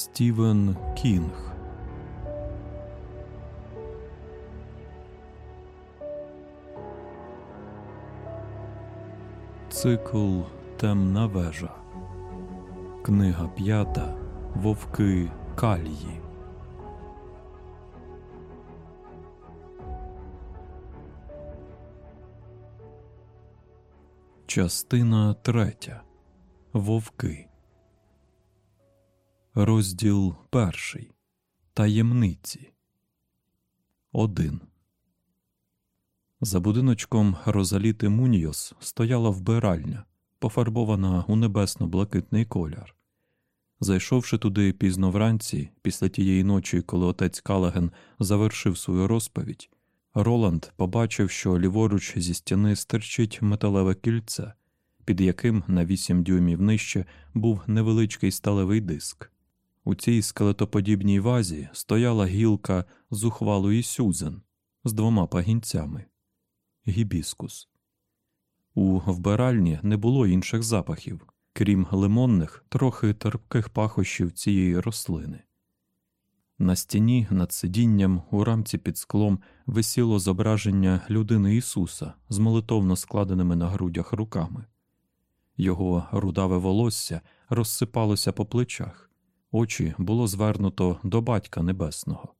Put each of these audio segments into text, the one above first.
Стівен Кінг Цикл Темна вежа. Книга п'ята Вовки Калії. Частина третя. Вовки. Розділ перший. Таємниці. Один. За будиночком Розаліти Муньйос стояла вбиральня, пофарбована у небесно-блакитний колір. Зайшовши туди пізно вранці, після тієї ночі, коли отець Калаген завершив свою розповідь, Роланд побачив, що ліворуч зі стіни стирчить металеве кільце, під яким на вісім дюймів нижче був невеличкий сталевий диск. У цій скелетоподібній вазі стояла гілка зухвалої сюзен з двома пагінцями гібіскус. У вбиральні не було інших запахів, крім лимонних, трохи терпких пахощів цієї рослини. На стіні над сидінням у рамці під склом висіло зображення людини Ісуса з молитовно складеними на грудях руками. Його рудаве волосся розсипалося по плечах, очі було звернуто до Батька Небесного.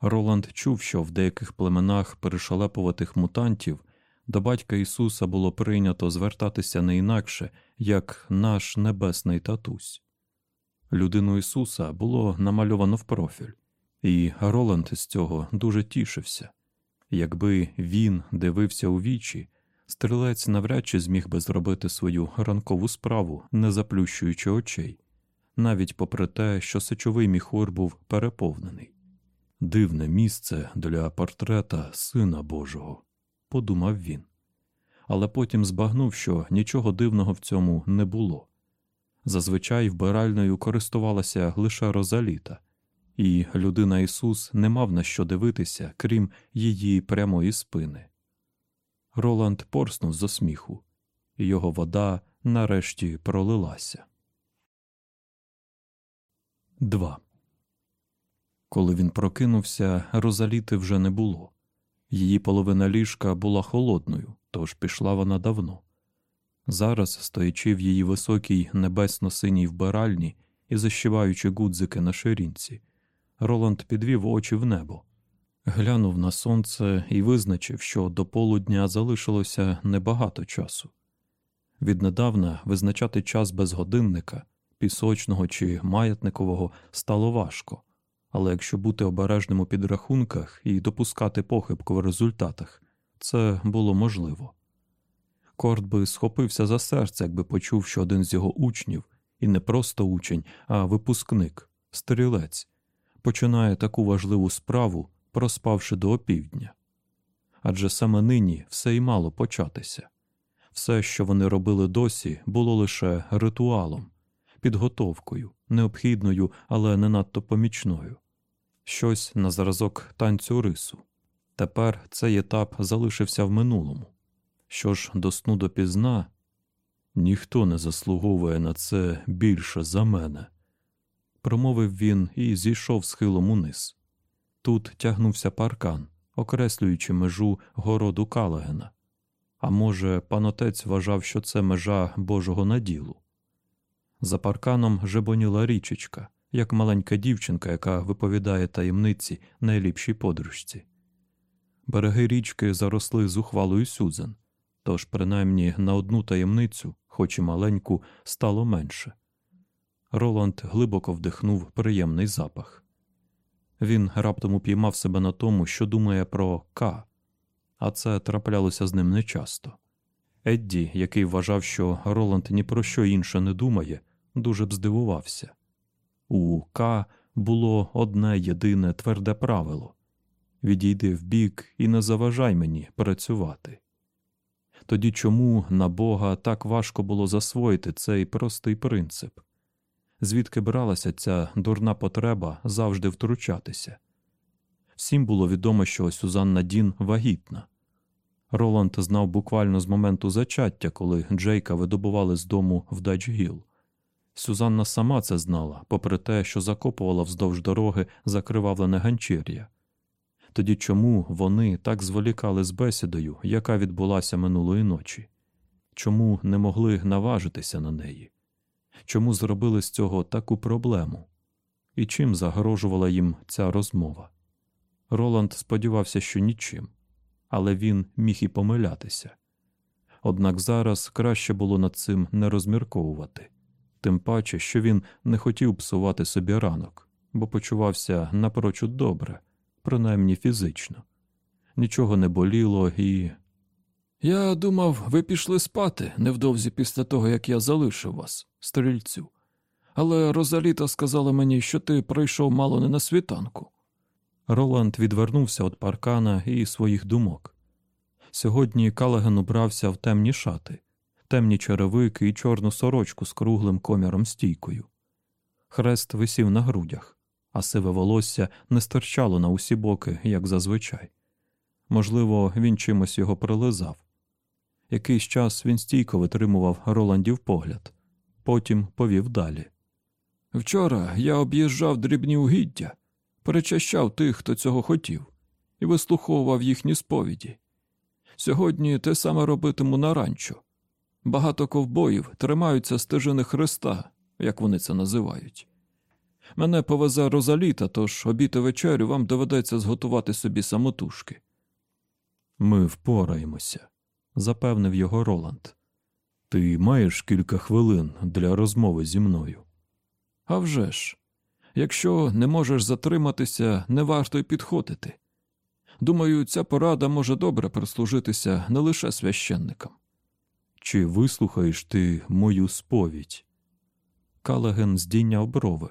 Роланд чув, що в деяких племенах перешалепуватих мутантів до батька Ісуса було прийнято звертатися не інакше, як наш небесний татусь. Людину Ісуса було намальовано в профіль, і Роланд з цього дуже тішився. Якби він дивився у вічі, стрілець навряд чи зміг би зробити свою ранкову справу, не заплющуючи очей, навіть попри те, що сечовий міхур був переповнений. Дивне місце для портрета Сина Божого, подумав він. Але потім збагнув, що нічого дивного в цьому не було. Зазвичай вбиральною користувалася лише Розаліта, і людина Ісус не мав на що дивитися, крім її прямої спини. Роланд порснув зо сміху, і його вода нарешті пролилася. 2. Коли він прокинувся, Розаліти вже не було. Її половина ліжка була холодною, тож пішла вона давно. Зараз, стоячи в її високій небесно-синій вбиральні і защиваючи гудзики на ширинці, Роланд підвів очі в небо, глянув на сонце і визначив, що до полудня залишилося небагато часу. Віднедавна визначати час без годинника, пісочного чи маятникового стало важко але якщо бути обережним у підрахунках і допускати похибку в результатах, це було можливо. Корт би схопився за серце, якби почув, що один з його учнів, і не просто учень, а випускник, стрілець, починає таку важливу справу, проспавши до опівдня. Адже саме нині все й мало початися. Все, що вони робили досі, було лише ритуалом, підготовкою, необхідною, але не надто помічною щось на зразок танцю рису. Тепер цей етап залишився в минулому. Що ж до сну допізна, ніхто не заслуговує на це більше за мене, промовив він і зійшов схилом униз. Тут тягнувся паркан, окреслюючи межу городу Калагена. А може, панотець вважав, що це межа Божого наділу. За парканом жебоніла річечка, як маленька дівчинка, яка виповідає таємниці найліпшій подружці. Береги річки заросли зухвалою сюзен, тож, принаймні, на одну таємницю, хоч і маленьку, стало менше. Роланд глибоко вдихнув приємний запах. Він раптом упіймав себе на тому, що думає про К, а це траплялося з ним нечасто. Едді, який вважав, що Роланд ні про що інше не думає, дуже б здивувався. У К було одне єдине тверде правило відійди вбік і не заважай мені працювати. Тоді чому на Бога так важко було засвоїти цей простий принцип? Звідки бралася ця дурна потреба завжди втручатися? Всім було відомо, що Сюзанна Дін вагітна. Роланд знав буквально з моменту зачаття, коли Джейка видобували з дому в Дач-Гіл. Сюзанна сама це знала, попри те, що закопувала вздовж дороги закривавлене ганчір'я. Тоді чому вони так зволікали з бесідою, яка відбулася минулої ночі? Чому не могли наважитися на неї? Чому зробили з цього таку проблему? І чим загрожувала їм ця розмова? Роланд сподівався, що нічим, але він міг і помилятися. Однак зараз краще було над цим не розмірковувати, тим паче, що він не хотів псувати собі ранок, бо почувався напрочуд добре, принаймні фізично. Нічого не боліло і. Я думав, ви пішли спати невдовзі після того, як я залишив вас, стрільцю. Але Розаліта сказала мені, що ти прийшов мало не на світанку. Роланд відвернувся від паркана і своїх думок. Сьогодні Калаген убрався в темні шати, темні черевики і чорну сорочку з круглим коміром стійкою. Хрест висів на грудях, а сиве волосся не стирчало на усі боки, як зазвичай. Можливо, він чимось його прилизав. Якийсь час він стійко витримував Роландів погляд, потім повів далі. Вчора я об'їжджав дрібні угіддя, перечащав тих, хто цього хотів, і вислуховував їхні сповіді. Сьогодні те саме робитиму на ранчо. Багато ковбоїв тримаються стежини Христа, як вони це називають. Мене повезе Розаліта, тож обід і вечерю вам доведеться зготувати собі самотужки. Ми впораємося, запевнив його Роланд. Ти маєш кілька хвилин для розмови зі мною. «А вже ж, якщо не можеш затриматися, не варто й підходити. Думаю, ця порада може добре прислужитися не лише священникам. Чи вислухаєш ти мою сповідь? Калаген здійняв брови.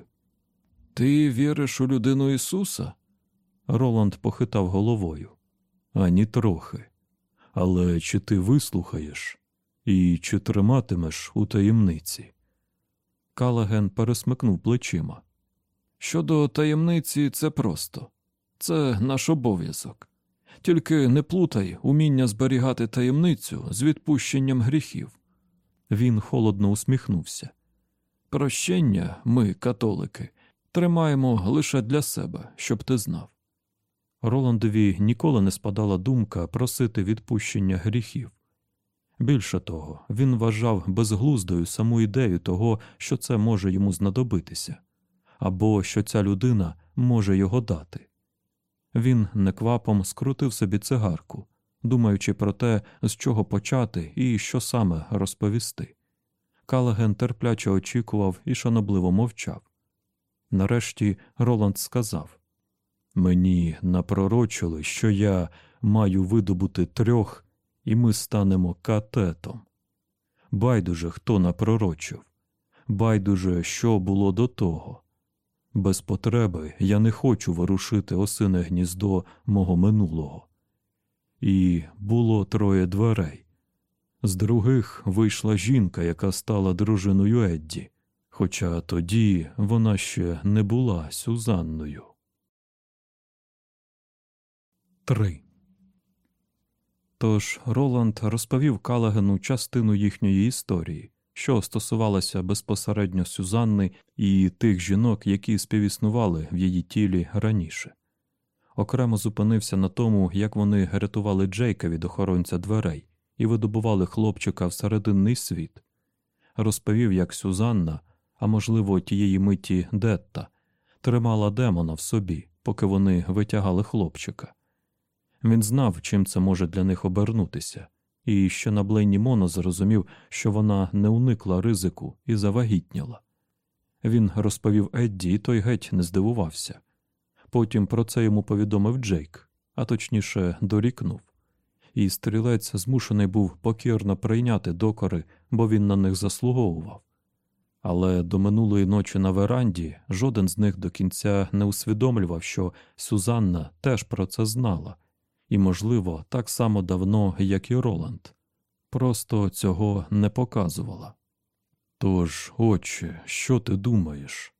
Ти віриш у людину Ісуса? Роланд похитав головою. Ані трохи. Але чи ти вислухаєш і чи триматимеш у таємниці? Калаген пересмикнув плечима. Щодо таємниці, це просто це наш обов'язок. Тільки не плутай уміння зберігати таємницю з відпущенням гріхів. Він холодно усміхнувся. Прощення, ми, католики, тримаємо лише для себе, щоб ти знав. Роландові ніколи не спадала думка просити відпущення гріхів. Більше того, він вважав безглуздою саму ідею того, що це може йому знадобитися, або що ця людина може його дати. Він неквапом скрутив собі цигарку, думаючи про те, з чого почати і що саме розповісти. Калаген терпляче очікував і шанобливо мовчав. Нарешті Роланд сказав Мені напророчили, що я маю видобути трьох, і ми станемо катетом. Байдуже, хто напророчив, байдуже, що було до того. Без потреби я не хочу ворушити осине гніздо мого минулого. І було троє дверей. З других вийшла жінка, яка стала дружиною Едді, хоча тоді вона ще не була Сюзанною. 3. Тож Роланд розповів Калагену частину їхньої історії, що стосувалася безпосередньо Сюзанни і тих жінок, які співіснували в її тілі раніше. Окремо зупинився на тому, як вони рятували Джейка від охоронця дверей і видобували хлопчика в серединний світ. Розповів, як Сюзанна, а можливо, тієї миті Детта, тримала демона в собі, поки вони витягали хлопчика. Він знав, чим це може для них обернутися, і ще на Блейні Моно зрозумів, що вона не уникла ризику і завагітніла. Він розповів Едді, і той геть не здивувався. Потім про це йому повідомив Джейк, а точніше, дорікнув. І стрілець змушений був покірно прийняти докори, бо він на них заслуговував. Але до минулої ночі на веранді жоден з них до кінця не усвідомлював, що Сюзанна теж про це знала і, можливо, так само давно, як і Роланд, просто цього не показувала. Тож, отче, що ти думаєш?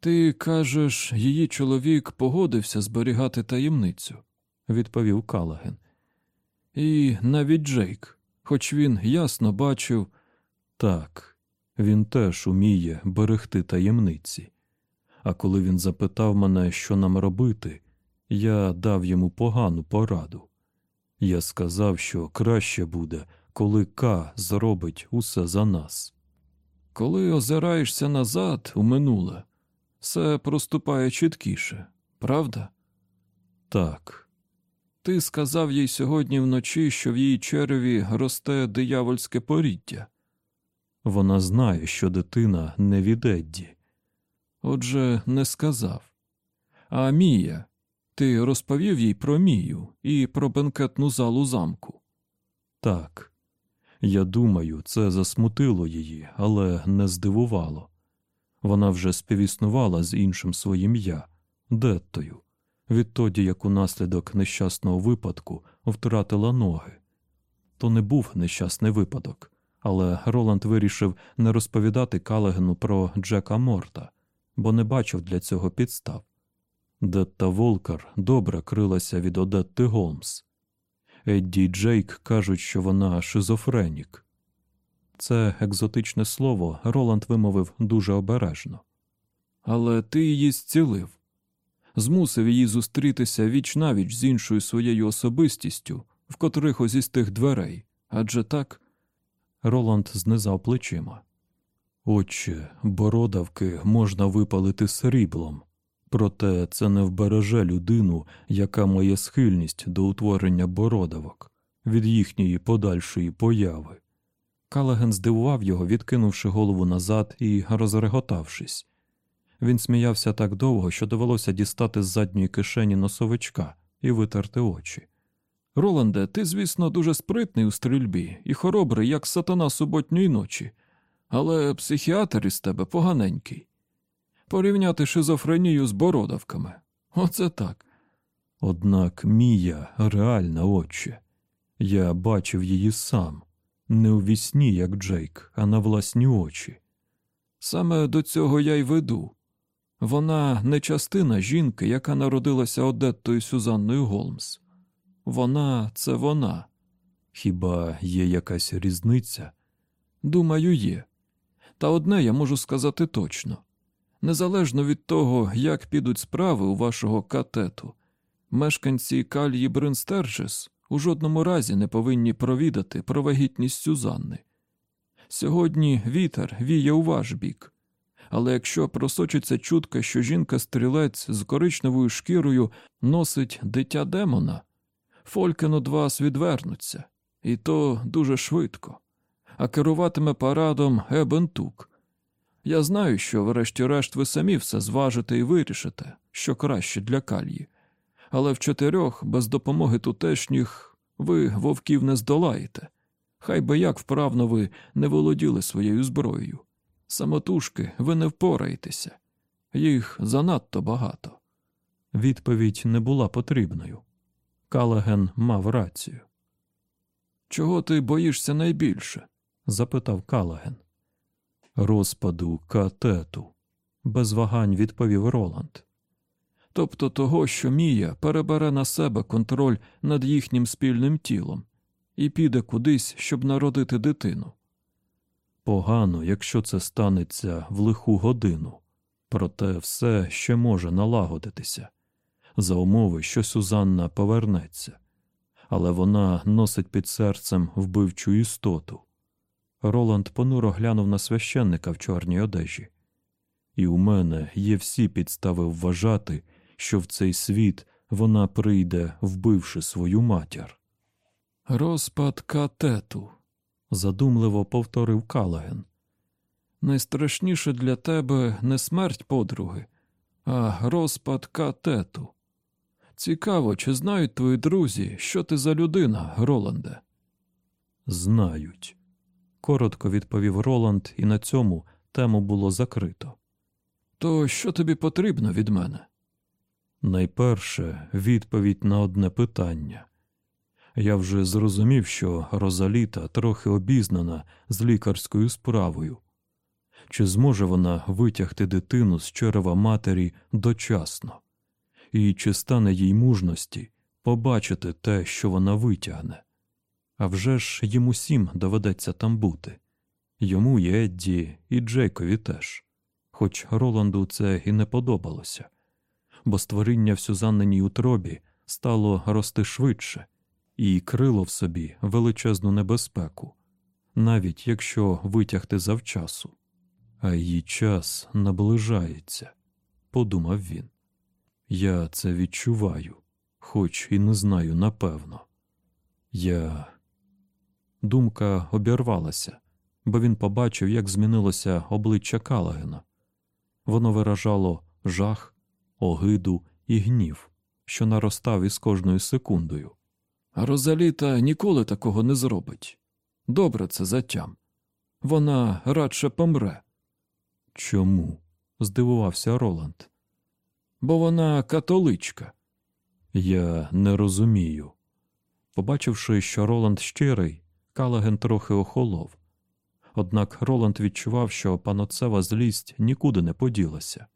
Ти кажеш, її чоловік погодився зберігати таємницю, відповів Калаген. І навіть Джейк, хоч він ясно бачив так, Він теж уміє берегти таємниці. А коли він запитав мене, що нам робити, я дав йому погану пораду. Я сказав, що краще буде, коли К зробить усе за нас. Коли озираєшся назад у минуле, все проступає чіткіше, правда? Так. Ти сказав їй сьогодні вночі, що в її череві росте диявольське поріддя. Вона знає, що дитина не від Едді. Отже, не сказав. А Мія, ти розповів їй про Мію і про бенкетну залу замку? Так. Я думаю, це засмутило її, але не здивувало. Вона вже співіснувала з іншим своїм я, Деттою, відтоді як унаслідок нещасного випадку втратила ноги. То не був нещасний випадок, але Роланд вирішив не розповідати Калегену про Джека Морта, бо не бачив для цього підстав. Детта Волкар добре крилася від Одетти Голмс. Едді і Джейк кажуть, що вона шизофренік. Це екзотичне слово Роланд вимовив дуже обережно. Але ти її зцілив, змусив її зустрітися віч навіч з іншою своєю особистістю, в котрихось із тих дверей. Адже так. Роланд знизав плечима. Отче, бородавки можна випалити сріблом, проте це не вбереже людину, яка має схильність до утворення бородавок від їхньої подальшої появи. Калаген здивував його, відкинувши голову назад і розреготавшись. Він сміявся так довго, що довелося дістати з задньої кишені носовичка і витерти очі. Роланде, ти, звісно, дуже спритний у стрільбі і хоробрий, як сатана суботньої ночі, але психіатр із тебе поганенький. Порівняти шизофренію з бородавками. Оце так. Однак Мія реальна отче. Я бачив її сам, не у вісні, як Джейк, а на власні очі. Саме до цього я й веду. Вона не частина жінки, яка народилася Одеттою Сюзанною Голмс. Вона це вона. Хіба є якась різниця? Думаю, є. Та одне я можу сказати точно незалежно від того, як підуть справи у вашого катету, мешканці калії Бринстержес у жодному разі не повинні провідати про вагітність Сюзанни. Сьогодні вітер віє у ваш бік, але якщо просочиться чутка, що жінка-стрілець з коричневою шкірою носить дитя демона, фолькен од вас відвернуться, і то дуже швидко, а керуватиме парадом Ебентук. Я знаю, що, врешті-решт, ви самі все зважите і вирішите, що краще для кальї, але в чотирьох, без допомоги тутешніх, ви вовків не здолаєте. Хай би як вправно ви не володіли своєю зброєю. Самотужки ви не впораєтеся, їх занадто багато. Відповідь не була потрібною. Калаген мав рацію. Чого ти боїшся найбільше? запитав Калаген. Розпаду катету, без вагань відповів Роланд. Тобто того, що Мія перебере на себе контроль над їхнім спільним тілом і піде кудись, щоб народити дитину. Погано, якщо це станеться в лиху годину, проте все ще може налагодитися за умови, що Сюзанна повернеться, але вона носить під серцем вбивчу істоту. Роланд понуро глянув на священника в чорній одежі, і у мене є всі підстави вважати, що в цей світ вона прийде, вбивши свою матір. Розпад катету, задумливо повторив Калаген. Найстрашніше для тебе не смерть подруги, а розпад катету. Цікаво, чи знають твої друзі, що ти за людина, Роланде? Знають, коротко відповів Роланд, і на цьому тему було закрито. То що тобі потрібно від мене? Найперше відповідь на одне питання. Я вже зрозумів, що Розаліта трохи обізнана з лікарською справою. Чи зможе вона витягти дитину з черева матері дочасно, і чи стане їй мужності побачити те, що вона витягне? А вже ж їм усім доведеться там бути. Йому і Едді, і Джейкові теж, хоч Роланду це і не подобалося, бо створіння в Сюзанниній утробі стало рости швидше і крило в собі величезну небезпеку, навіть якщо витягти завчасу. А її час наближається, подумав він. Я це відчуваю, хоч і не знаю напевно. Я. Думка обірвалася, бо він побачив, як змінилося обличчя Калагена. Воно виражало жах, огиду і гнів, що наростав із кожною секундою. Розаліта ніколи такого не зробить. Добре це затям. Вона радше помре. Чому? здивувався Роланд. Бо вона католичка. Я не розумію. Побачивши, що Роланд щирий, Калаген трохи охолов. Однак Роланд відчував, що паноцева злість нікуди не поділася.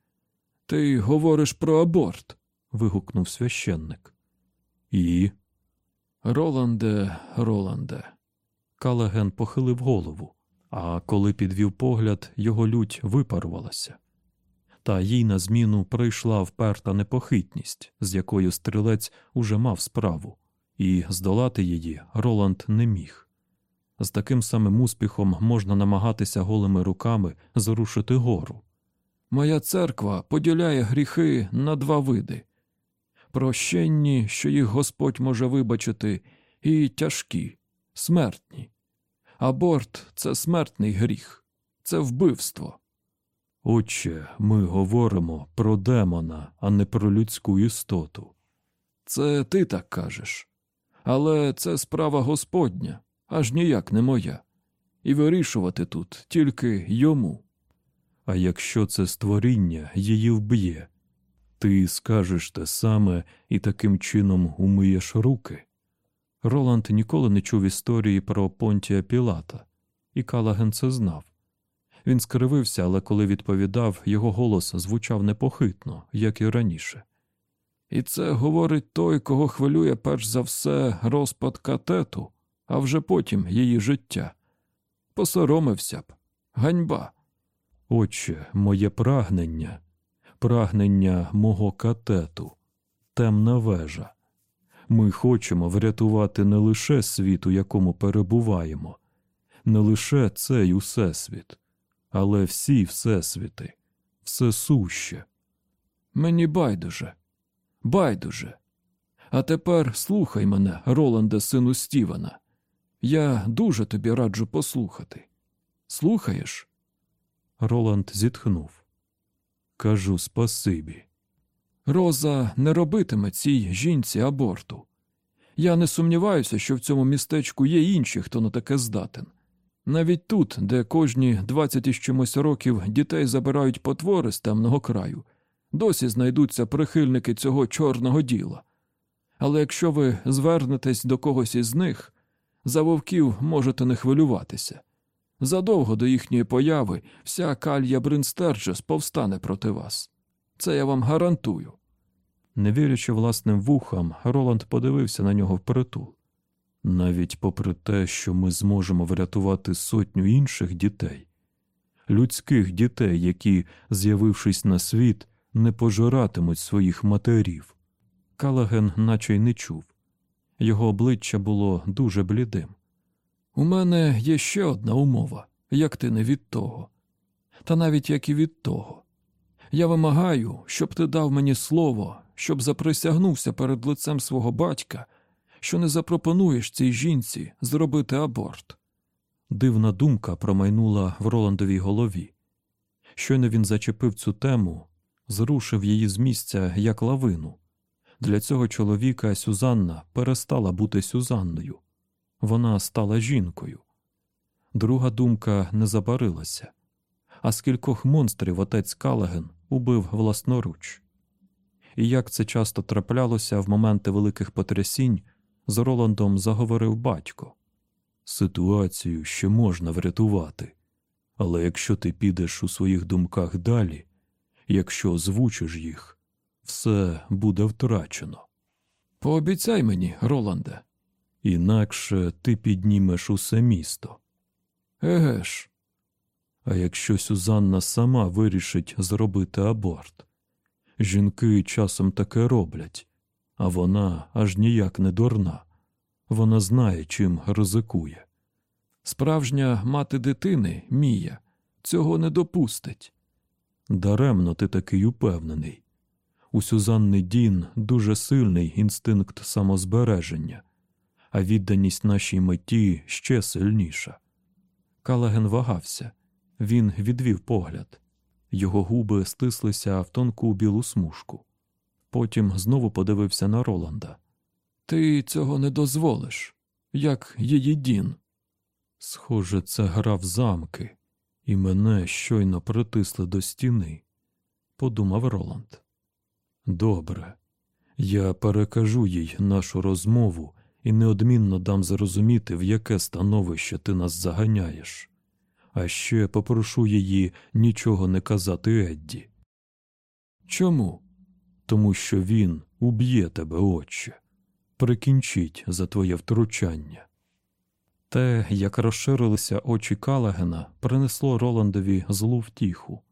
Ти говориш про аборт. вигукнув священник. І. Роланде, Роланде. Калаген похилив голову, а коли підвів погляд, його лють випарувалася. Та їй на зміну прийшла вперта непохитність, з якою стрілець уже мав справу, і здолати її Роланд не міг. З таким самим успіхом можна намагатися голими руками зрушити гору. Моя церква поділяє гріхи на два види прощенні, що їх Господь може вибачити, і тяжкі, смертні. Аборт це смертний гріх, це вбивство. Отче, ми говоримо про демона, а не про людську істоту. Це ти так кажеш. Але це справа Господня, аж ніяк не моя. І вирішувати тут тільки йому. А якщо це створіння її вб'є, ти скажеш те саме і таким чином умиєш руки. Роланд ніколи не чув історії про Понтія Пілата, і Калаген це знав. Він скривився, але коли відповідав, його голос звучав непохитно, як і раніше. І це говорить той, кого хвилює перш за все розпад катету, а вже потім її життя. Посоромився б, ганьба. Отче, моє прагнення, прагнення мого катету, темна вежа. Ми хочемо врятувати не лише світ, у якому перебуваємо, не лише цей усесвіт, але всі всесвіти, все суще. Мені байдуже, байдуже. А тепер слухай мене, Роланде, сину Стівена. Я дуже тобі раджу послухати. Слухаєш? Роланд зітхнув. Кажу спасибі. Роза не робитиме цій жінці аборту. Я не сумніваюся, що в цьому містечку є інші, хто на таке здатен. Навіть тут, де кожні двадцять із чимось років дітей забирають потвори з темного краю, досі знайдуться прихильники цього чорного діла. Але якщо ви звернетесь до когось із них, за вовків можете не хвилюватися. Задовго до їхньої появи вся калья Бринстерджес повстане проти вас. Це я вам гарантую. Не вірячи власним вухам, Роланд подивився на нього впритул. Навіть попри те, що ми зможемо врятувати сотню інших дітей, людських дітей, які, з'явившись на світ, не пожиратимуть своїх матерів. Калаген наче й не чув. Його обличчя було дуже блідим. У мене є ще одна умова, як ти не від того, та навіть як і від того. Я вимагаю, щоб ти дав мені слово, щоб заприсягнувся перед лицем свого батька, що не запропонуєш цій жінці зробити аборт. Дивна думка промайнула в Роландовій голові. Щойно він зачепив цю тему, зрушив її з місця як лавину. Для цього чоловіка Сюзанна перестала бути Сюзанною вона стала жінкою. Друга думка не забарилася, а скількох монстрів отець Калаген убив власноруч. І як це часто траплялося в моменти великих потрясінь, з Роландом заговорив батько ситуацію ще можна врятувати, але якщо ти підеш у своїх думках далі, якщо озвучиш їх, все буде втрачено. Пообіцяй мені, Роланде, інакше ти піднімеш усе місто. Еге ж, А якщо Сюзанна сама вирішить зробити аборт? Жінки часом таке роблять, а вона аж ніяк не дурна. Вона знає, чим ризикує. Справжня мати дитини, Мія, цього не допустить. Даремно ти такий упевнений. У Сюзанни Дін дуже сильний інстинкт самозбереження, а відданість нашій меті ще сильніша. Калаген вагався, він відвів погляд. Його губи стислися в тонку білу смужку. Потім знову подивився на Роланда. Ти цього не дозволиш, як її Дін. Схоже, це гра в замки, і мене щойно притисли до стіни, подумав Роланд. Добре, я перекажу їй нашу розмову і неодмінно дам зрозуміти, в яке становище ти нас заганяєш, а ще попрошу її нічого не казати Едді. Чому? Тому що він уб'є тебе, отче, прикінчить за твоє втручання. Те, як розширилися очі Калагена, принесло Роландові злу втіху,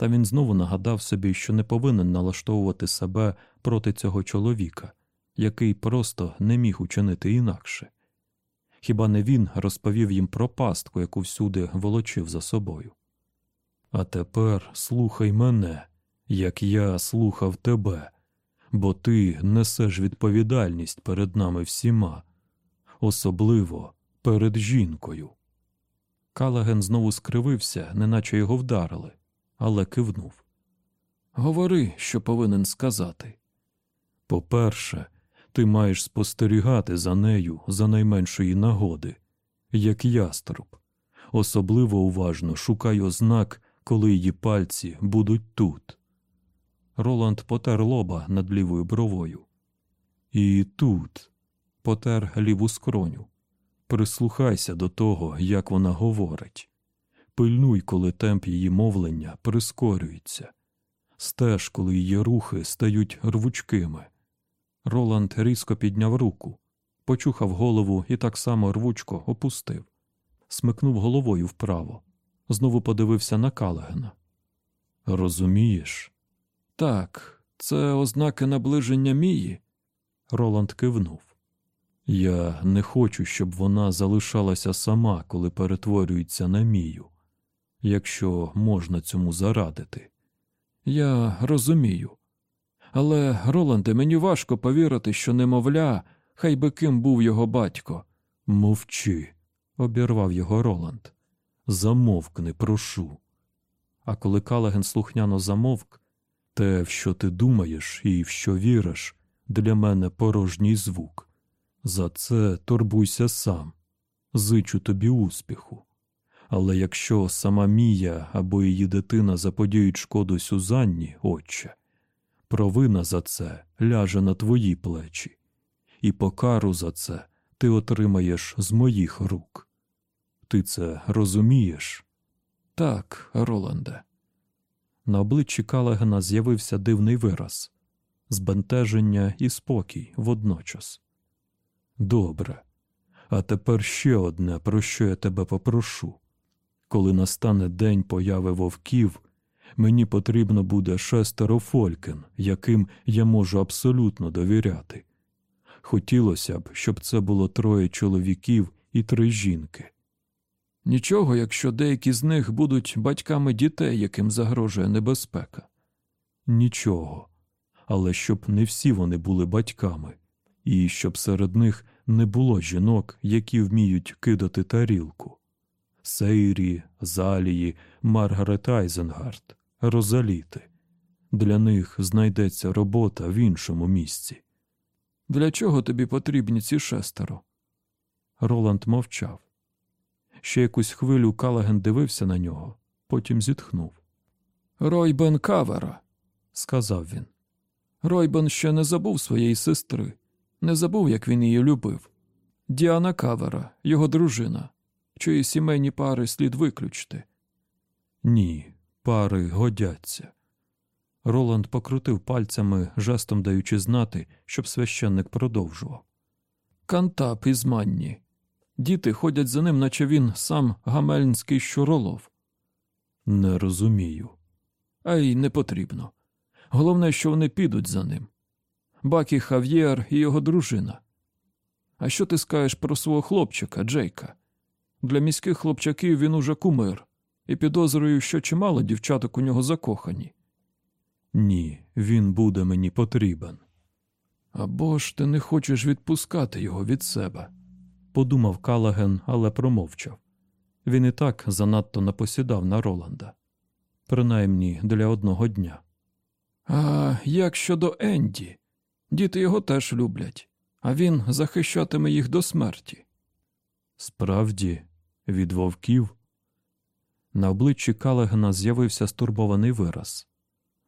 та він знову нагадав собі, що не повинен налаштовувати себе проти цього чоловіка, який просто не міг учинити інакше. Хіба не він розповів їм про пастку, яку всюди волочив за собою? А тепер слухай мене, як я слухав тебе, бо ти несеш відповідальність перед нами всіма, особливо перед жінкою. Калаген знову скривився, неначе його вдарили, але кивнув. Говори, що повинен сказати. По-перше, ти маєш спостерігати за нею за найменшої нагоди, як яструб. Особливо уважно шукай ознак, коли її пальці будуть тут. Роланд потер лоба над лівою бровою. І тут потер ліву скроню. Прислухайся до того, як вона говорить. Пильнуй, коли темп її мовлення прискорюється. Стеж, коли її рухи стають рвучкими. Роланд різко підняв руку, почухав голову і так само рвучко опустив, смикнув головою вправо, знову подивився на Калагена. Розумієш? Так, це ознаки наближення Мії. Роланд кивнув. Я не хочу, щоб вона залишалася сама, коли перетворюється на мію, якщо можна цьому зарадити. Я розумію. Але, Роланде, мені важко повірити, що немовля, хай би ким був його батько. Мовчи, обірвав його Роланд. Замовкни, прошу. А коли Калаген слухняно замовк, те, в що ти думаєш і в що віриш, для мене порожній звук. За це турбуйся сам, зичу тобі успіху. Але якщо сама Мія або її дитина заподіють шкоду Сюзанні, отче, провина за це ляже на твої плечі, і покару за це ти отримаєш з моїх рук. Ти це розумієш? Так, Роланде. На обличчі Калагена з'явився дивний вираз збентеження і спокій водночас. Добре. А тепер ще одне, про що я тебе попрошу. Коли настане день появи вовків, мені потрібно буде шестеро фолькен, яким я можу абсолютно довіряти. Хотілося б, щоб це було троє чоловіків і три жінки. Нічого, якщо деякі з них будуть батьками дітей, яким загрожує небезпека. Нічого. Але щоб не всі вони були батьками, і щоб серед них не було жінок, які вміють кидати тарілку. Сейрі, Залії, Маргарет Айзенгард, Розаліти. Для них знайдеться робота в іншому місці. Для чого тобі потрібні ці шестеро? Роланд мовчав. Ще якусь хвилю Калаген дивився на нього, потім зітхнув. Ройбен Кавера, Сказав він. Ройбен ще не забув своєї сестри, не забув, як він її любив. Діана Кавера, його дружина, чиї сімейні пари слід виключити. Ні, пари годяться. Роланд покрутив пальцями, жестом даючи знати, щоб священник продовжував. Кантап із Манні. Діти ходять за ним, наче він сам гамельнський щуролов. Не розумію. А й не потрібно. Головне, що вони підуть за ним. Бакі Хав'єр і його дружина. А що ти скажеш про свого хлопчика, Джейка? Для міських хлопчаків він уже кумир, і підозрюю, що чимало дівчаток у нього закохані. Ні, він буде мені потрібен. Або ж ти не хочеш відпускати його від себе. Подумав Калаген, але промовчав. Він і так занадто напосідав на Роланда. Принаймні для одного дня. А як щодо Енді? Діти його теж люблять, а він захищатиме їх до смерті. Справді, від вовків. На обличчі Калагена з'явився стурбований вираз.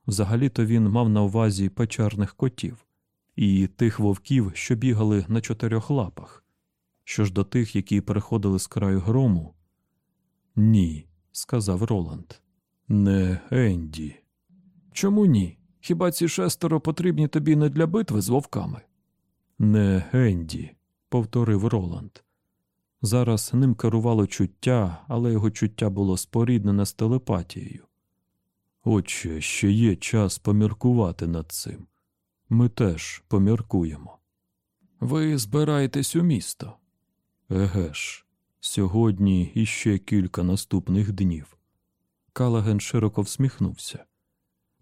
Взагалі-то він мав на увазі печерних котів і тих вовків, що бігали на чотирьох лапах. Що ж до тих, які переходили з краю грому? Ні, сказав Роланд. Не Енді. Чому ні? Хіба ці шестеро потрібні тобі не для битви з вовками? Не Енді, повторив Роланд. Зараз ним керувало чуття, але його чуття було споріднене з телепатією. Отче, ще є час поміркувати над цим. Ми теж поміркуємо. Ви збираєтесь у місто. Еге ж, сьогодні іще кілька наступних днів. Калаген широко всміхнувся.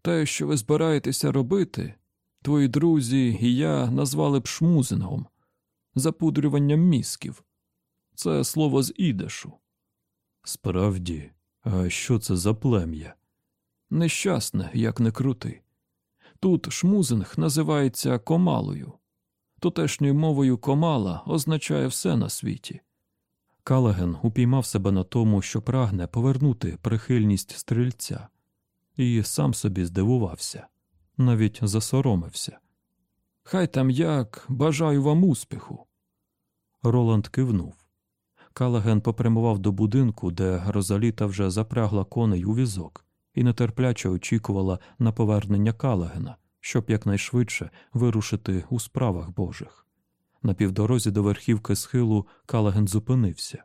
Те, що ви збираєтеся робити, твої друзі і я назвали б шмузингом, запудрюванням мізків. Це слово з ідешу. Справді, а що це за плем'я? Нещасне, як не крути. Тут шмузинг називається комалою. Тутешньою мовою комала означає все на світі. Калаген упіймав себе на тому, що прагне повернути прихильність стрільця, і сам собі здивувався, навіть засоромився. Хай там як, бажаю вам успіху. Роланд кивнув. Калаген попрямував до будинку, де Розаліта вже запрягла коней у візок і нетерпляче очікувала на повернення Калагена, щоб якнайшвидше вирушити у справах Божих. На півдорозі до верхівки схилу Калаген зупинився.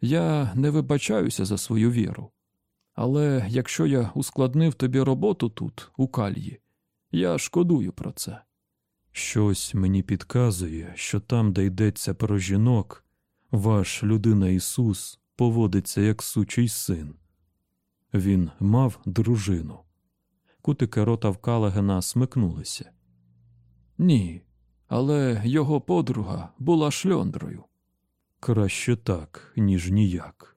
Я не вибачаюся за свою віру. Але якщо я ускладнив тобі роботу тут, у кальї, я шкодую про це. Щось мені підказує, що там, де йдеться про жінок, ваш людина Ісус поводиться як сучий син. Він мав дружину. Кутики рота в Калагена смикнулися. Ні, але його подруга була шльондрою. Краще так, ніж ніяк.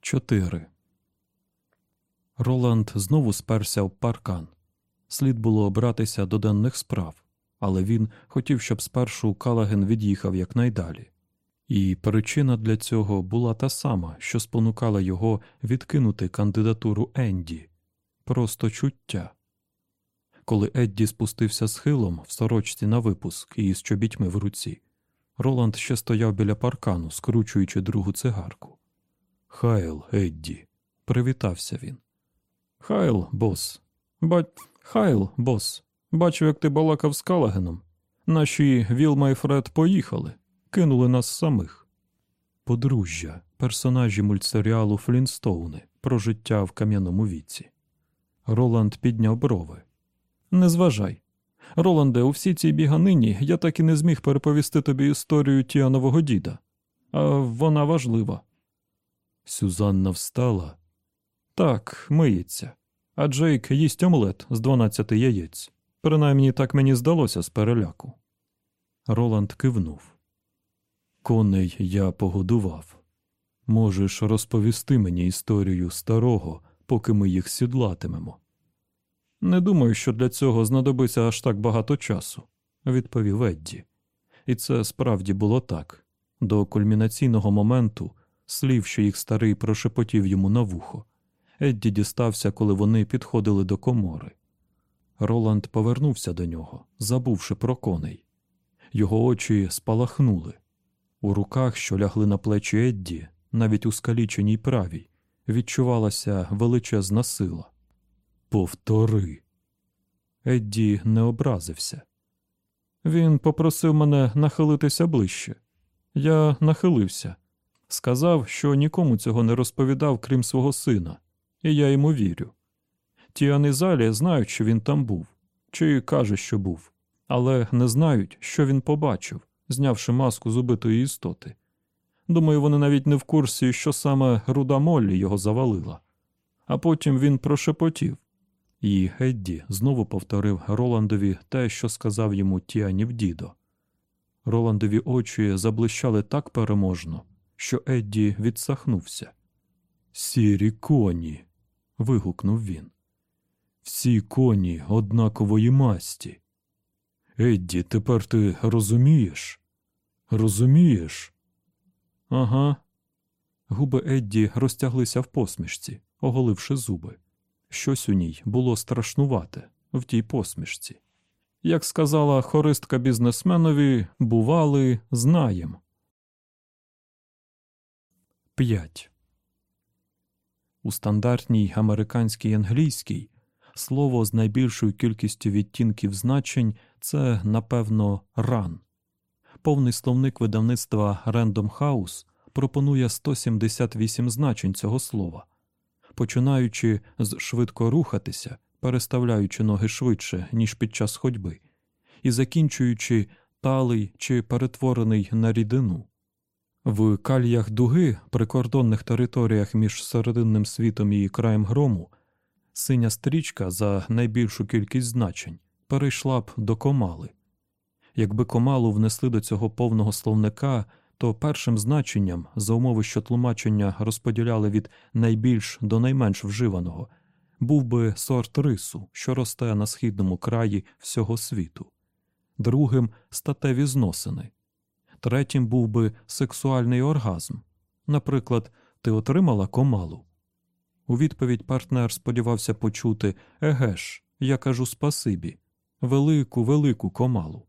4. Роланд знову сперся в паркан. Слід було обратися до денних справ, але він хотів, щоб спершу Калаген від'їхав якнайдалі. І причина для цього була та сама, що спонукала його відкинути кандидатуру Енді просто чуття. Коли Едді спустився схилом в сорочці на випуск і з чобітьми в руці, Роланд ще стояв біля паркану, скручуючи другу цигарку. Хайл, Едді, привітався він. Хайл, бос. Бать, Хайл, бос. Бачу, як ти балакав з Калагеном. Наші Вілма і Фред поїхали, кинули нас самих. Подружжя, персонажі мультсеріалу Флінстоуни про життя в кам'яному віці. Роланд підняв брови. Не зважай. Роланде, у всій цій біганині я так і не зміг переповісти тобі історію Тіанового діда, а вона важлива. Сюзанна встала. Так, миється. А Джейк їсть омлет з дванадцяти яєць. Принаймні так мені здалося з переляку. Роланд кивнув. Коней я погодував. Можеш розповісти мені історію старого, поки ми їх сідлатимемо. Не думаю, що для цього знадобиться аж так багато часу, відповів Едді. І це справді було так. До кульмінаційного моменту, слів, що їх старий прошепотів йому на вухо, Едді дістався, коли вони підходили до комори. Роланд повернувся до нього, забувши про коней. Його очі спалахнули. У руках, що лягли на плечі Едді, навіть у скаліченій правій, відчувалася величезна сила. Повтори. Едді не образився. Він попросив мене нахилитися ближче. Я нахилився. Сказав, що нікому цього не розповідав, крім свого сина, і я йому вірю. Ті анизалі знають, що він там був, чи каже, що був, але не знають, що він побачив, знявши маску з убитої істоти. Думаю, вони навіть не в курсі, що саме руда Моллі його завалила. А потім він прошепотів. І Гедді знову повторив Роландові те, що сказав йому Тіанів дідо. Роландові очі заблищали так переможно, що Едді відсахнувся. Сірі коні. вигукнув він. Всі коні однакової масті. Едді, тепер ти розумієш? Розумієш? Ага. Губи Едді розтяглися в посмішці, оголивши зуби. Щось у ній було страшнувате в тій посмішці. Як сказала хористка бізнесменові, бували, знаєм. 5. У стандартній американській англійській слово з найбільшою кількістю відтінків значень це, напевно, ран. Повний словник видавництва Random House пропонує 178 значень цього слова, починаючи з швидко рухатися, переставляючи ноги швидше, ніж під час ходьби, і закінчуючи талий чи перетворений на рідину. В кальях дуги, прикордонних територіях між серединним світом і краєм грому, синя стрічка за найбільшу кількість значень перейшла б до комали. Якби комалу внесли до цього повного словника, то першим значенням, за умови, що тлумачення розподіляли від найбільш до найменш вживаного, був би сорт рису, що росте на східному краї всього світу, другим статеві зносини, третім був би сексуальний оргазм. Наприклад, ти отримала комалу. У відповідь партнер сподівався почути Еге ж, я кажу спасибі, велику, велику комалу.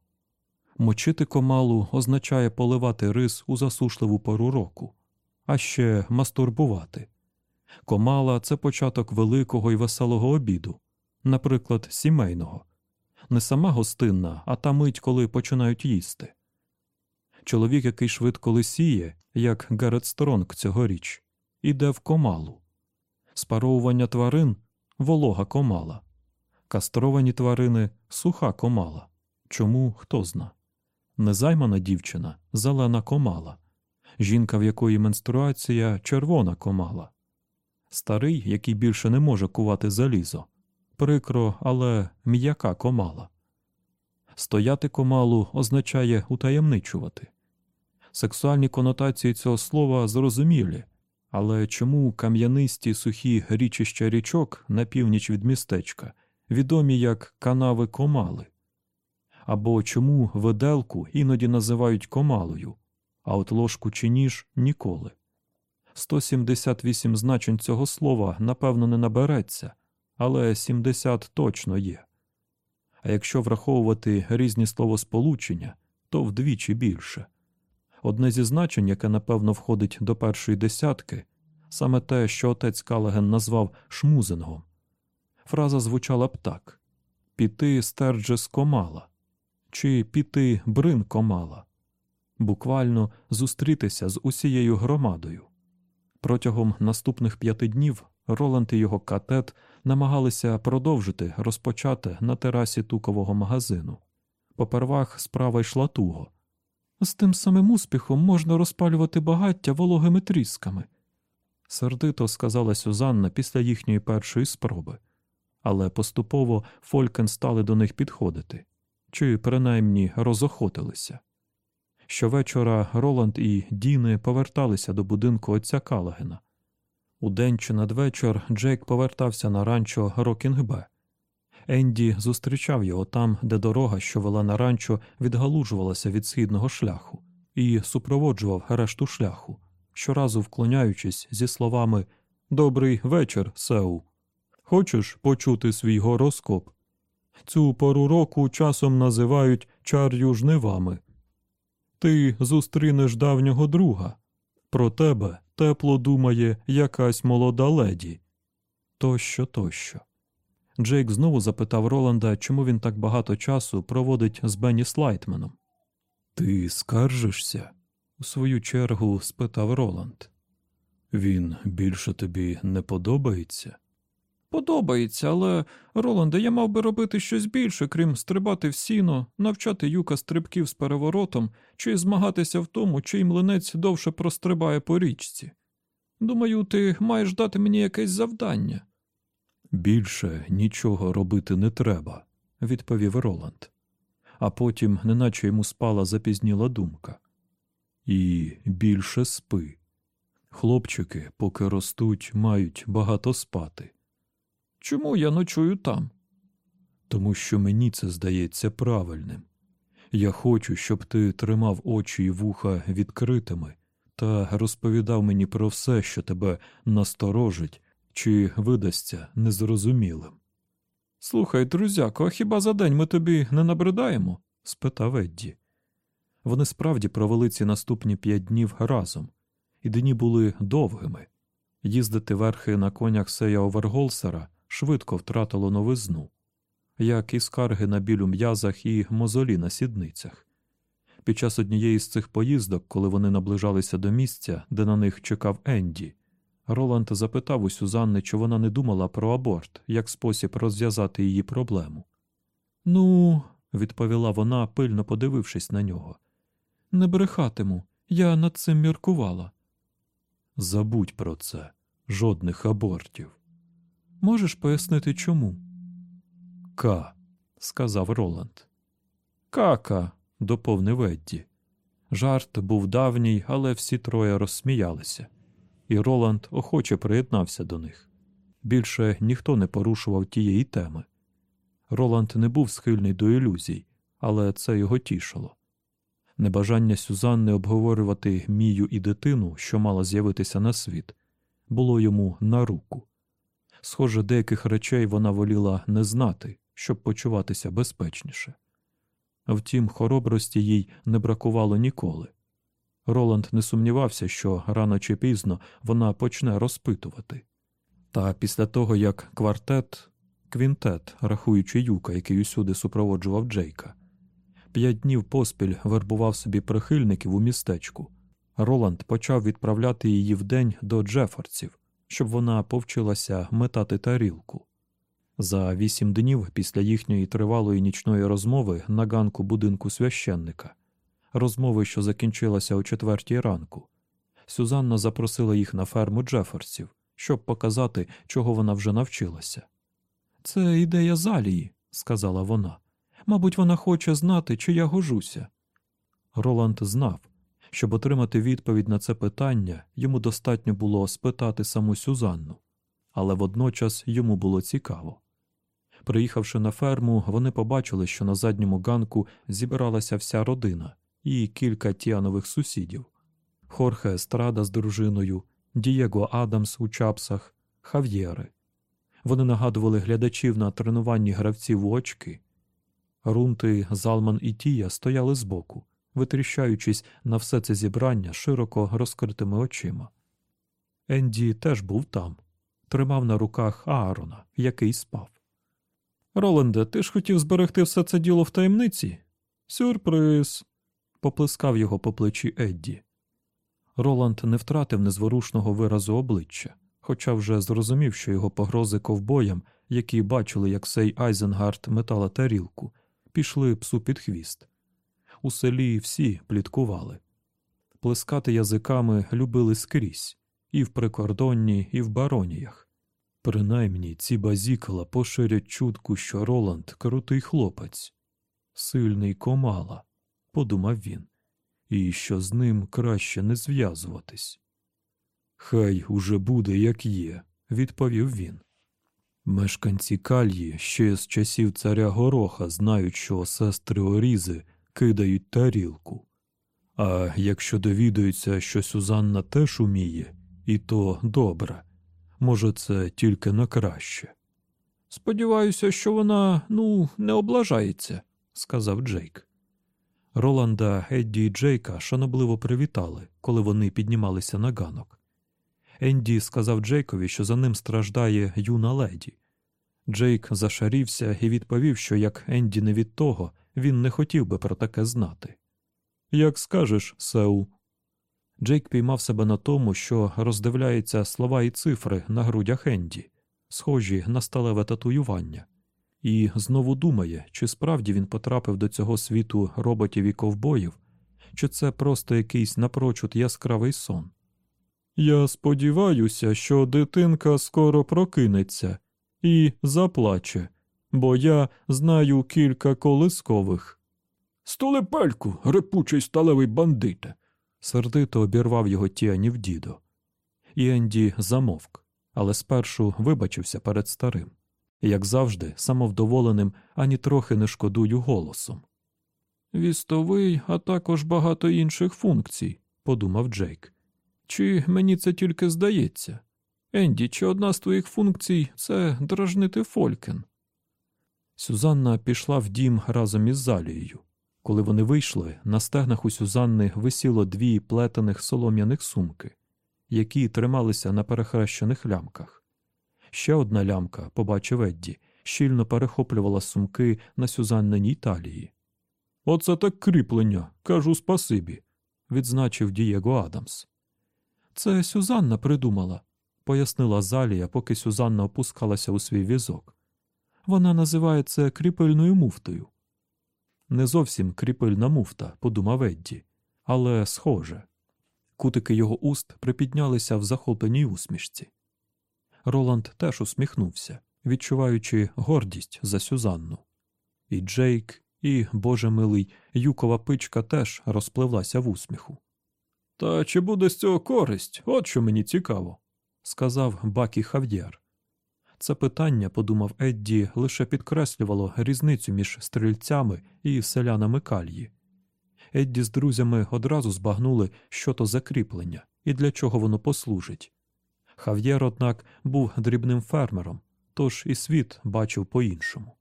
Мочити комалу означає поливати рис у засушливу пору року, а ще мастурбувати. Комала це початок великого і веселого обіду, наприклад, сімейного, не сама гостинна, а та мить, коли починають їсти. Чоловік, який швидко лисіє, як Герет Стронг цьогоріч, іде в комалу. Спаровування тварин волога комала, кастровані тварини суха комала. Чому хто зна? Незаймана дівчина зелена комала, жінка, в якої менструація червона комала, старий, який більше не може кувати залізо, прикро, але м'яка комала. Стояти комалу означає утаємничувати. Сексуальні конотації цього слова зрозумілі, але чому кам'янисті сухі річища річок на північ від містечка відомі як канави комали? Або чому виделку іноді називають комалою, а от ложку чи ніж ніколи. 178 значень цього слова напевно не набереться, але 70 точно є. А якщо враховувати різні словосполучення, то вдвічі більше. Одне зі значень, яке напевно входить до першої десятки, саме те, що отець Калаген назвав шмузингом. Фраза звучала б так піти стерджес комала чи піти брин комала, буквально зустрітися з усією громадою. Протягом наступних п'яти днів Роланд і його катет намагалися продовжити розпочати на терасі тукового магазину. Попервах справа йшла туго. З тим самим успіхом можна розпалювати багаття вологими трісками, сердито сказала Сюзанна після їхньої першої спроби, але поступово Фолькен стали до них підходити чи принаймні розохотилися. Щовечора Роланд і Діни поверталися до будинку отця Калагена. Удень чи надвечір Джейк повертався на ранчо Рокінгбе. Енді зустрічав його там, де дорога, що вела на ранчо, відгалужувалася від східного шляху, і супроводжував решту шляху, щоразу вклоняючись зі словами Добрий вечір, Сеу. Хочеш почути свій гороскоп? Цю пору року часом називають чар'ю жнивами. Ти зустрінеш давнього друга. Про тебе тепло думає якась молода леді. Тощо, тощо. Джейк знову запитав Роланда, чому він так багато часу проводить з Бенні Слайтменом. Ти скаржишся? У свою чергу спитав Роланд. Він більше тобі не подобається? Подобається, але, Роланде, я мав би робити щось більше, крім стрибати в сіно, навчати юка стрибків з переворотом чи змагатися в тому, чий млинець довше прострибає по річці. Думаю, ти маєш дати мені якесь завдання. Більше нічого робити не треба, відповів Роланд. А потім, неначе йому спала запізніла думка. І більше спи. Хлопчики, поки ростуть, мають багато спати. Чому я ночую там? Тому що мені це здається правильним. Я хочу, щоб ти тримав очі і вуха відкритими та розповідав мені про все, що тебе насторожить чи видасться незрозумілим. Слухай, друзяко, а хіба за день ми тобі не набридаємо? спитав Едді. Вони справді провели ці наступні п'ять днів разом, і дні були довгими. Їздити верхи на конях Сея Оверголсера швидко втратило новизну, як і скарги на біль у м'язах і мозолі на сідницях. Під час однієї з цих поїздок, коли вони наближалися до місця, де на них чекав Енді, Роланд запитав у Сюзанни, чи вона не думала про аборт як спосіб розв'язати її проблему. Ну, відповіла вона, пильно подивившись на нього. Не брехатиму, я над цим міркувала. Забудь про це, жодних абортів. Можеш пояснити чому? К, сказав Роланд. Кака, доповнив Едді. Жарт був давній, але всі троє розсміялися, і Роланд охоче приєднався до них. Більше ніхто не порушував тієї теми. Роланд не був схильний до ілюзій, але це його тішило. Небажання Сюзанни обговорювати Мію і дитину, що мала з'явитися на світ, було йому на руку. Схоже, деяких речей вона воліла не знати, щоб почуватися безпечніше. Втім, хоробрості їй не бракувало ніколи. Роланд не сумнівався, що рано чи пізно вона почне розпитувати. Та після того, як квартет, квінтет, рахуючи юка, який усюди супроводжував Джейка, п'ять днів поспіль вербував собі прихильників у містечку, Роланд почав відправляти її вдень до Джефорців, щоб вона повчилася метати тарілку. За вісім днів після їхньої тривалої нічної розмови на ганку будинку священника, розмови, що закінчилася о четвертій ранку, Сюзанна запросила їх на ферму Джефорсів, щоб показати, чого вона вже навчилася. Це ідея залії, сказала вона. Мабуть, вона хоче знати, чи я гожуся. Роланд знав, щоб отримати відповідь на це питання, йому достатньо було спитати саму Сюзанну, але водночас йому було цікаво. Приїхавши на ферму, вони побачили, що на задньому ганку зібралася вся родина і кілька тіанових сусідів Хорхе Естрада з дружиною, Дієго Адамс у чапсах, Хав'єри. Вони нагадували глядачів на тренуванні гравців у очки. Рунти, Залман і Тія стояли збоку, витріщаючись на все це зібрання широко розкритими очима. Енді теж був там, тримав на руках Аарона, який спав. Роленде, ти ж хотів зберегти все це діло в таємниці? Сюрприз. Поплескав його по плечі Едді. Роланд не втратив незворушного виразу обличчя, хоча вже зрозумів, що його погрози ковбоям, які бачили, як сей Айзенгард метала тарілку, пішли псу під хвіст. У селі всі пліткували. Плескати язиками любили скрізь і в прикордонні, і в бароніях. Принаймні ці базікала поширять чутку, що Роланд крутий хлопець, сильний комала, подумав він, і що з ним краще не зв'язуватись. Хай уже буде, як є, відповів він. Мешканці кальї ще з часів царя Гороха знають, що сестри Орізи кидають тарілку. А якщо довідаються, що Сюзанна теж уміє, і то добре. Може, це тільки на краще. Сподіваюся, що вона, ну, не облажається, сказав Джейк. Роланда, Едді і Джейка шанобливо привітали, коли вони піднімалися на ганок. Енді сказав Джейкові, що за ним страждає юна леді. Джейк зашарівся і відповів, що як Енді не від того, він не хотів би про таке знати. Як скажеш, Сеу, Джейк піймав себе на тому, що роздивляється слова і цифри на грудях Енді, схожі на сталеве татуювання, і знову думає, чи справді він потрапив до цього світу роботів і ковбоїв, чи це просто якийсь напрочуд яскравий сон. Я сподіваюся, що дитинка скоро прокинеться і заплаче, бо я знаю кілька колискових. Столепельку, репучий сталевий бандите. Сердито обірвав його тіанів дідо. І Енді замовк, але спершу вибачився перед старим, як завжди, самовдоволеним, ані трохи не шкодую голосом. Вістовий, а також багато інших функцій, подумав Джейк. Чи мені це тільки здається? Енді, чи одна з твоїх функцій це дражнити Фолькен? Сюзанна пішла в дім разом із Залією. Коли вони вийшли, на стегнах у Сюзанни висіло дві плетених солом'яних сумки, які трималися на перехрещених лямках. Ще одна лямка, побачив Едді, щільно перехоплювала сумки на Сюзанниній талії. Оце так кріплення, кажу спасибі, відзначив Дієго Адамс. Це Сюзанна придумала, пояснила Залія, поки Сюзанна опускалася у свій візок. Вона називає це кріпильною муфтою. Не зовсім кріпильна муфта, подумав Едді, але схоже. Кутики його уст припіднялися в захопленій усмішці. Роланд теж усміхнувся, відчуваючи гордість за Сюзанну. І Джейк, і, боже милий, юкова пичка теж розпливлася в усміху. Та чи буде з цього користь? От що мені цікаво, сказав Бакі Хав'єр. Це питання, подумав Едді, лише підкреслювало різницю між стрільцями і селянами кальї. Едді з друзями одразу збагнули, що то закріплення і для чого воно послужить. Хав'єр, однак, був дрібним фермером, тож і світ бачив по-іншому.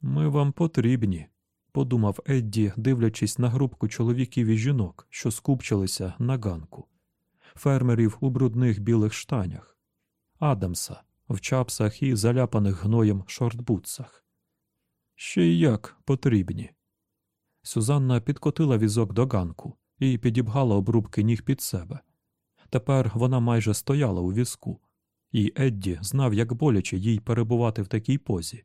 Ми вам потрібні, подумав Едді, дивлячись на групку чоловіків і жінок, що скупчилися на ганку, фермерів у брудних білих штанях, Адамса в чапсах і заляпаних гноєм шортбутсах. Ще й як потрібні. Сюзанна підкотила візок до ганку і підібгала обрубки ніг під себе. Тепер вона майже стояла у візку, і Едді знав, як боляче їй перебувати в такій позі,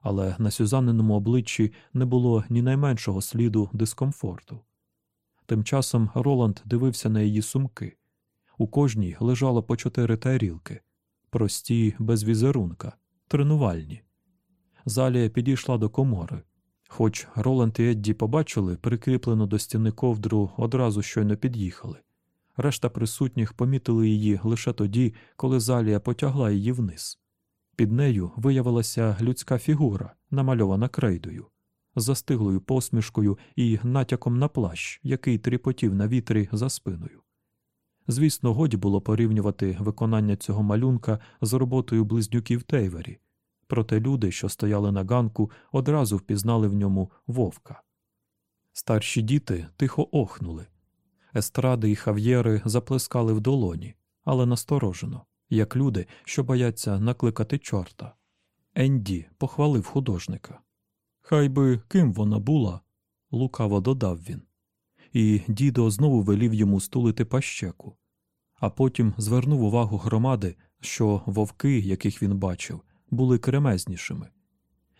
але на Сюзанниному обличчі не було ні найменшого сліду дискомфорту. Тим часом Роланд дивився на її сумки. У кожній лежало по чотири тарілки, прості, без візерунка, тренувальні. Залія підійшла до комори. Хоч Роланд і Едді побачили прикріплену до стіни ковдру одразу щойно під'їхали. Решта присутніх помітили її лише тоді, коли Залія потягла її вниз. Під нею виявилася людська фігура, намальована крейдою, застиглою посмішкою і натяком на плащ, який тріпотів на вітрі за спиною. Звісно, годі було порівнювати виконання цього малюнка з роботою близнюків Тейвері, проте люди, що стояли на ганку, одразу впізнали в ньому вовка. Старші діти тихо охнули. Естради і хав'єри заплескали в долоні, але насторожено, як люди, що бояться накликати чорта. Енді похвалив художника. Хай би ким вона була, лукаво додав він і дідо знову велів йому стулити пащеку, а потім звернув увагу громади, що вовки, яких він бачив, були кремезнішими.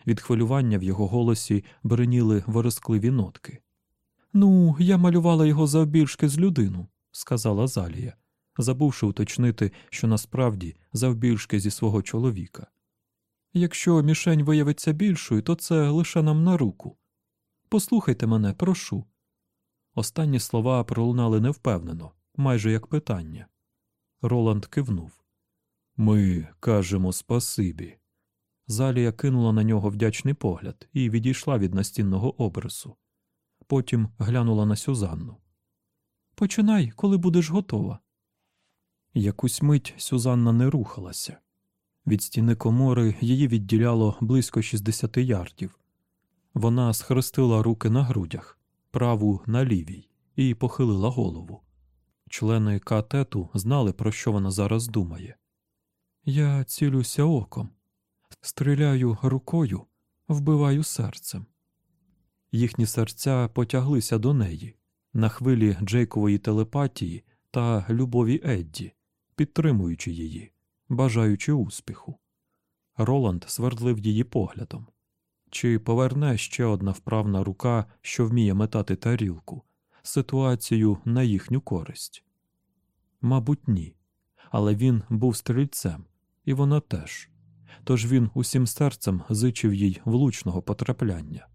Від хвилювання в його голосі бреніли ворискливі нотки. Ну, я малювала його завбільшки з людину, сказала Залія, забувши уточнити, що насправді завбільшки зі свого чоловіка. Якщо мішень виявиться більшою, то це лише нам на руку. Послухайте мене, прошу. Останні слова пролунали невпевнено, майже як питання. Роланд кивнув. Ми кажемо спасибі. Залія кинула на нього вдячний погляд і відійшла від настінного обрису. Потім глянула на Сюзанну. Починай, коли будеш готова. Якусь мить Сюзанна не рухалася. Від стіни комори її відділяло близько 60 ярдів. Вона схрестила руки на грудях, праву на лівій, і похилила голову. Члени катету знали, про що вона зараз думає. Я цілюся оком, стріляю рукою, вбиваю серцем. Їхні серця потяглися до неї, на хвилі Джейкової телепатії та любові Едді, підтримуючи її, бажаючи успіху. Роланд свердлив її поглядом. Чи поверне ще одна вправна рука, що вміє метати тарілку, ситуацію на їхню користь? Мабуть, ні. Але він був стрільцем, і вона теж. Тож він усім серцем зичив їй влучного потрапляння.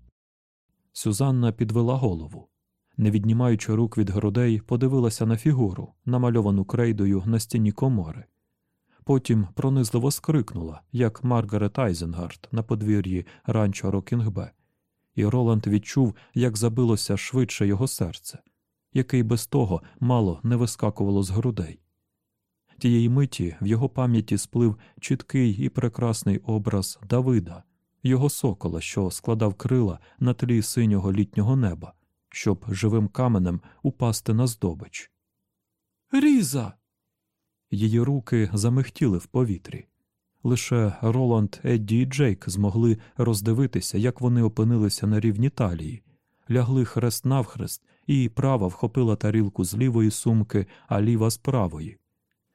Сюзанна підвела голову. Не віднімаючи рук від грудей, подивилася на фігуру, намальовану крейдою на стіні комори. Потім пронизливо скрикнула, як Маргарет Айзенгард на подвір'ї ранчо Рокінгбе, і Роланд відчув, як забилося швидше його серце, яке без того мало не вискакувало з грудей. Тієї миті в його пам'яті сплив чіткий і прекрасний образ Давида, його сокола, що складав крила на тлі синього літнього неба, щоб живим каменем упасти на здобич. Різа. Її руки замихтіли в повітрі. Лише Роланд, Едді і Джейк змогли роздивитися, як вони опинилися на рівні талії, лягли хрест навхрест, і права вхопила тарілку з лівої сумки, а ліва з правої.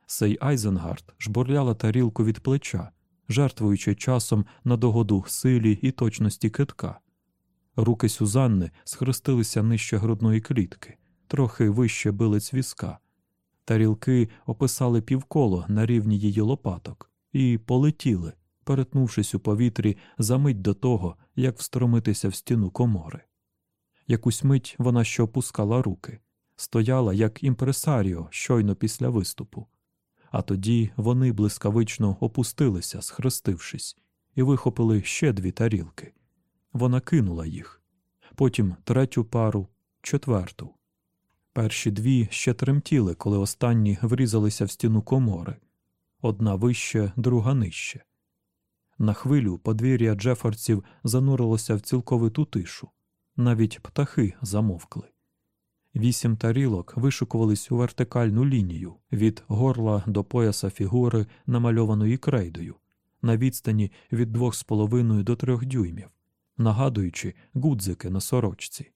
Сей Айзенгард жбурляла тарілку від плеча, жертвуючи часом на догоду силі і точності китка. Руки Сюзанни схрестилися нижче грудної клітки, трохи вище билиць візка. Тарілки описали півколо на рівні її лопаток і полетіли, перетнувшись у повітрі за мить до того, як встромитися в стіну комори. Якусь мить вона ще опускала руки, стояла як імпресаріо щойно після виступу. А тоді вони блискавично опустилися, схрестившись, і вихопили ще дві тарілки. Вона кинула їх, потім третю пару, четверту. Перші дві ще тремтіли, коли останні врізалися в стіну комори одна вище, друга нижче. На хвилю подвір'я Джефорців занурилося в цілковиту тишу, навіть птахи замовкли. Вісім тарілок вишукувались у вертикальну лінію від горла до пояса фігури, намальованої крейдою, на відстані від двох з половиною до трьох дюймів, нагадуючи гудзики на сорочці.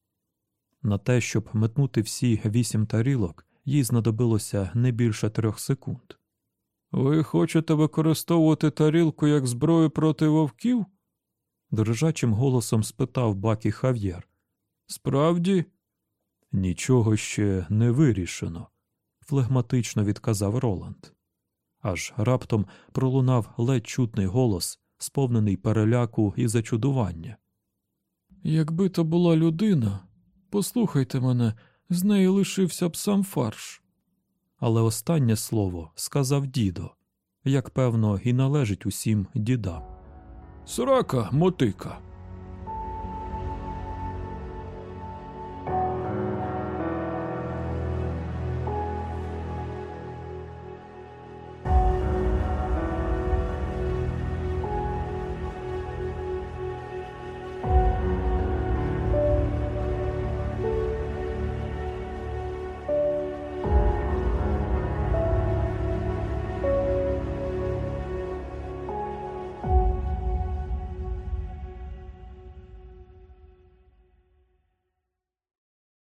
На те, щоб метнути всі вісім тарілок, їй знадобилося не більше трьох секунд. Ви хочете використовувати тарілку як зброю проти вовків? Дрижачим голосом спитав Бакі Хав'єр. Справді? Нічого ще не вирішено, флегматично відказав Роланд. Аж раптом пролунав ледь чутний голос, сповнений переляку і зачудування. Якби то була людина, послухайте мене, з неї лишився б сам фарш. Але останнє слово сказав дідо, як певно, і належить усім дідам. Срака, мотика.